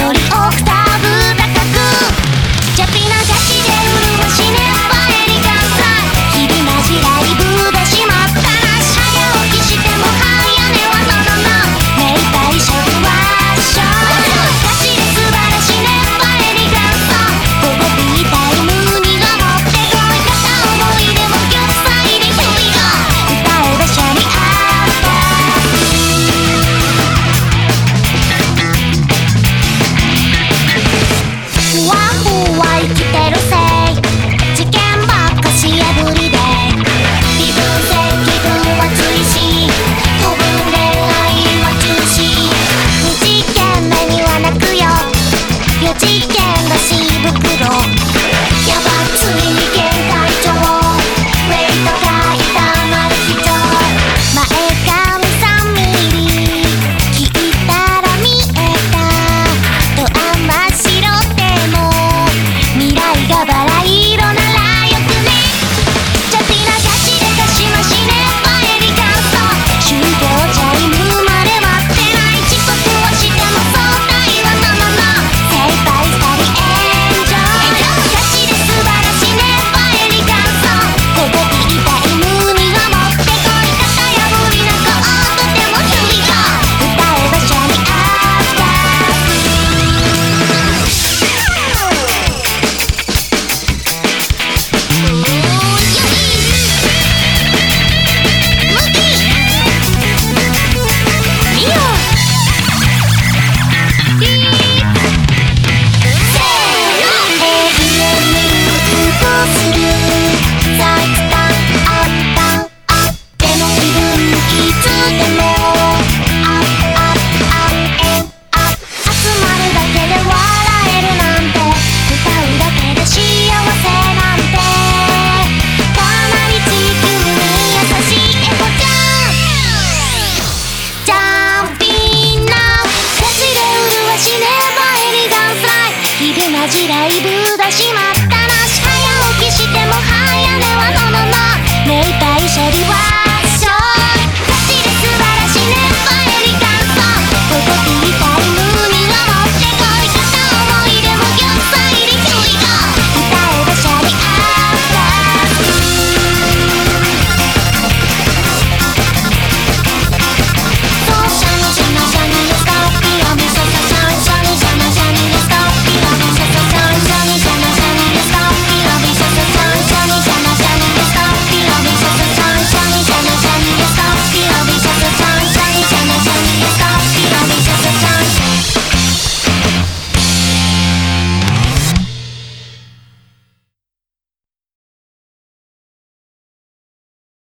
じライブだしまっライブ